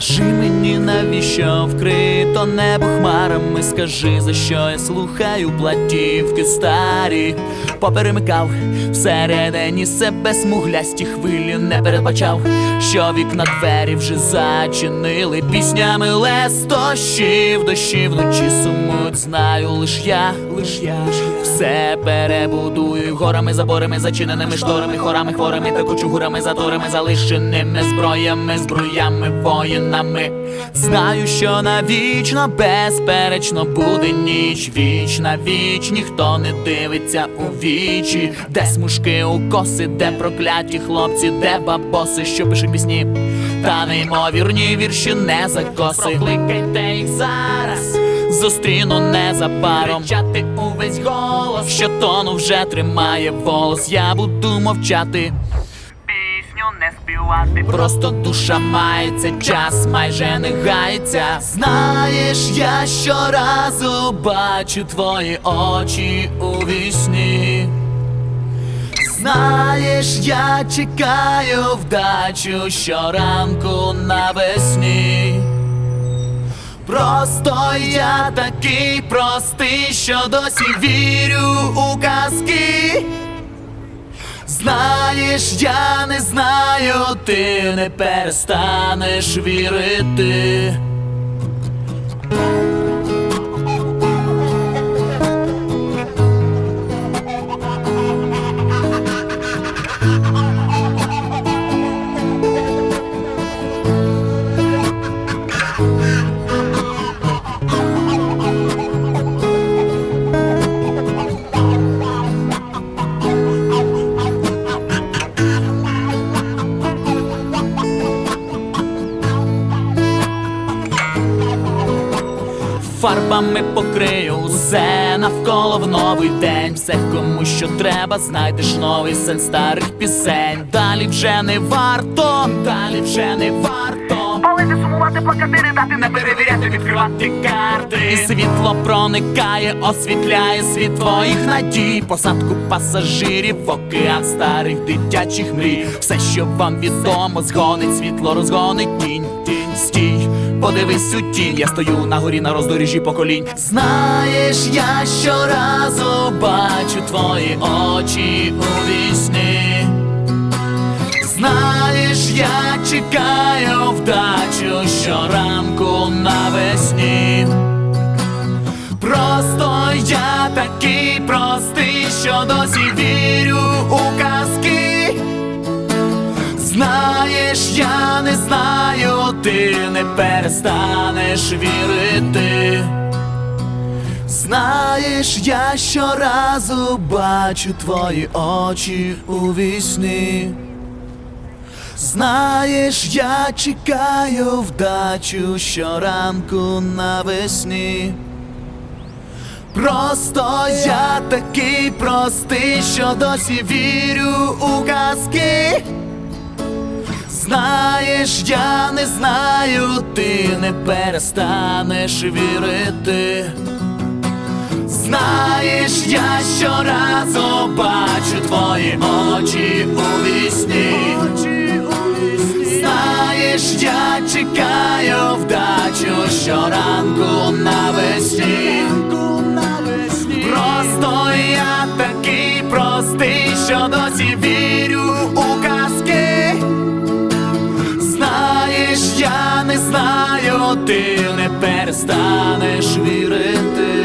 Скажи мені, навіщо вкрито небо хмарами? Скажи, за що я слухаю платівки старі, поперемикав всередині себе смуглясті хвилі, не передбачав, що вікна двері вже зачинили. Піснями лестощів, дощі вночі сумуть, знаю лиш я, лиш я все перебудую. Горами, заборами, зачиненими шторами, хорами, хворими та кучугурами, заторами, залишеними зброями, зброями, воїнами. Знаю, що навічно, безперечно буде ніч, вічна віч, ніхто не дивиться у вічі, де смужки у коси, де прокляті хлопці, де бабоси, що пишуть пісні, та неймовірні вірші не закоси. Прокликайте їх зараз. Зустріну незабаром Кричати увесь голос, що тону вже тримає волос. Я буду мовчати, не просто душа мається, час майже не гається. Знаєш, я щоразу бачу твої очі у вісні. Знаєш, я чекаю вдачу щоранку навесні. Просто я такий простий, що досі вірю у казки. Знаєш, я не знаю, ти не перестанеш вірити. Фарбами покрию усе навколо в новий день. Все кому що треба, знайдеш новий сенс старих пісень. Далі вже не варто, далі вже не варто. Палити, сумувати, плакати, ридати, не перевіряти, відкривати карти. І світло проникає, освітляє світ твоїх надій, посадку пасажирів, в океан старих дитячих мрій. Все, що вам відомо, згонить світло, розгонить тінь, тінь, стій. Подивись у тінь, я стою на горі на роздоріжжі поколінь. Знаєш, я щоразу бачу твої очі у вісні. Знаєш, я чекаю вдачу щоранку навесні. Просто я такий простий, що досі Знаєш, я не знаю, ти не перестанеш вірити. Знаєш, я щоразу бачу твої очі у вісні. Знаєш, я чекаю вдачу щоранку навесні. Просто я такий простий, що досі вірю у казки. Знаєш, я не знаю, ти не перестанеш вірити. Знаєш, я щоразу бачу твої очі у вісні. Знаєш, я чекаю вдачу щоранку навесні. Знаю, ти не перестанеш вірити.